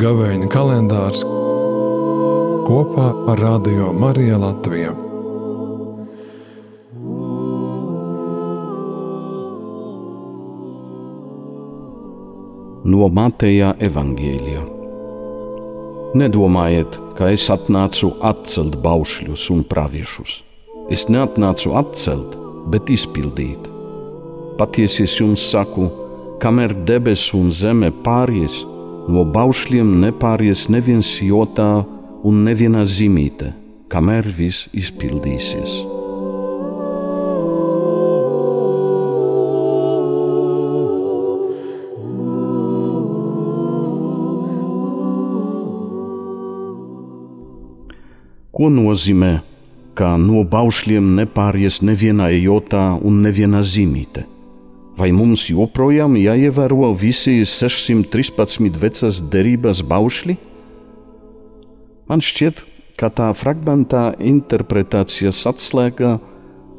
Gavēņa kalendārs kopā ar Radio Mariju Latviju. No Mateja evaņģēlija. Nedomājiet, ka es atnācu atcelt baušļus un praviešus. Es neatnācu atcelt, bet izpildīt. Patiesi es jums saku, kamēr debesis un zeme pāries, No baušļiem nepāries neviens jotā un neviena zīmīte, kamēr viss izpildīsies. Ko nozīmē, ka no baušļiem nepāries neviena jotā un neviena zīmīte? Vai mums joprojām jāievēro visi 613 vecās derības baušļi? Man šķiet, ka tā fragmentā interpretācijas atslēga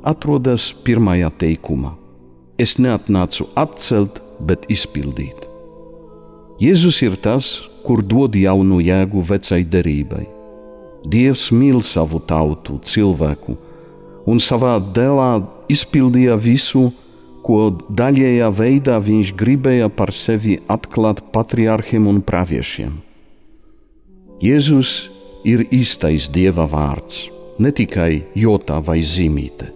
atrodas pirmajā teikumā. Es neatnācu atcelt, bet izpildīt. Jēzus ir tas, kur dod jaunu jēgu vecai derībai. Dievs mīl savu tautu, cilvēku, un savā dēlā izpildīja visu, ko daļējā veidā viņš gribēja par sevi atklāt patriarchiem un praviešiem. Jēzus ir īstais Dieva vārds, ne tikai jota vai zīmīte.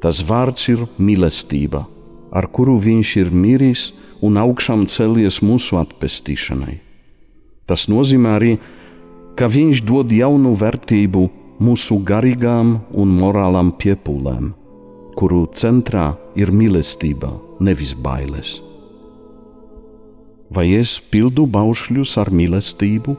Tas vārds ir mīlestība, ar kuru viņš ir miris un augšām celies mūsu atpestīšanai. Tas nozīmē arī, ka viņš dod jaunu vērtību mūsu garīgām un morālām piepūlēm kuru centrā ir mīlestība, nevis bailes. Vai es pildu baušļus ar mīlestību?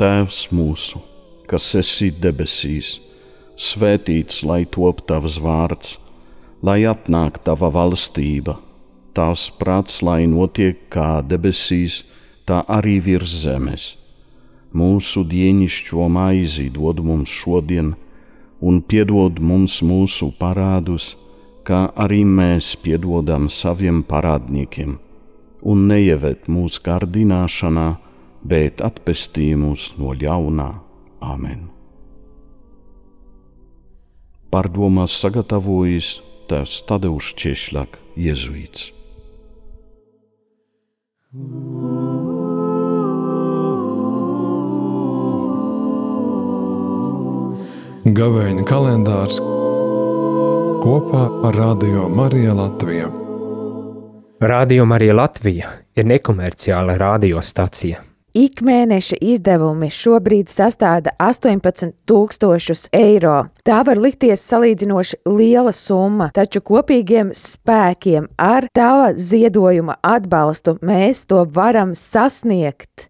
Tēvs mūsu, kas esi debesīs, svētīts lai top tavs vārds, lai atnāk tava valstība, tavs prāts, lai notiek kā debesīs, tā arī virs zemes. Mūsu dienascho maizi dod mums šodien, un piedod mums mūsu parādus, kā arī mēs piedodam saviem parādniekiem, un neieved mūsu kārdināšanā bet atpestī mūs no ļaunā. Āmen! Pārdomās sagatavojis tēvs Tadeusz Češļak, Jēzuīts. Gavēņa kalendārs kopā ar Radio Mariju Latviju. Radio Marija Latvija ir nekomerciāla radiostacija Ikmēneša izdevumi šobrīd sastāda 18,000 eiro. Tā var likties salīdzinoši liela summa, taču kopīgiem spēkiem ar tava ziedojuma atbalstu mēs to varam sasniegt.